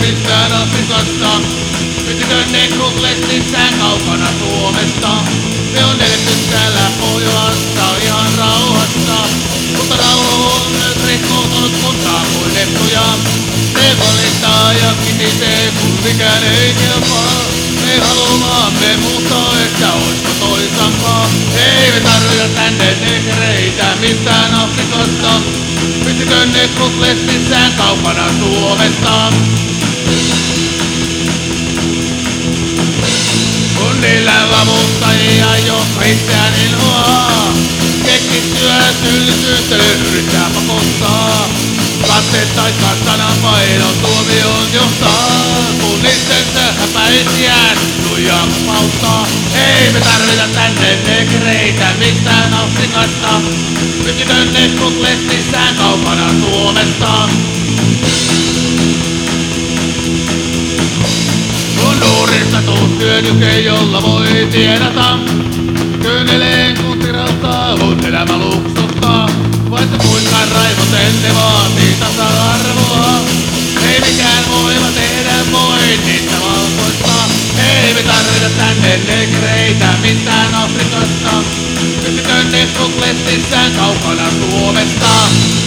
mistään Afrikasta. Pysykö ne kuklestissään kaukana Suomesta? Me on eletty täällä Pohjolassa ihan rauhassa. Mutta rauha on myös rikkoutunut montaa kuin. Se valittaa ja kitisee, kun mikään ei kelpaa. Me haluamme muuttaa, että oisko toisampaa. Ei me tarvita tänne negreitä mistään Afrikasta. Pysykö ne kuklestissään kaukana Suomesta? Kun niillä lavuttajia jo itseään ilhoaa. Kekittyä syyllisyyttä yrittää pakottaa. Lapset tai sanan paidon tuomioon lujaa vapauttaa. Ei me tarvita tänne negreitä mistään Afrikasta. Pysykö ne kuklestissään kaukana Suomesta? Kun nuorista tuut hyödyke, jolla voi tienata. Kyyneleen kun tirauttaa, on elämä luksuttaa. Vaikka kuinka raivoten ne vaatii tasa-arvoa. ole negreitä mitään Afrikasta. Yksityinen koklettissään kaukana Suomesta.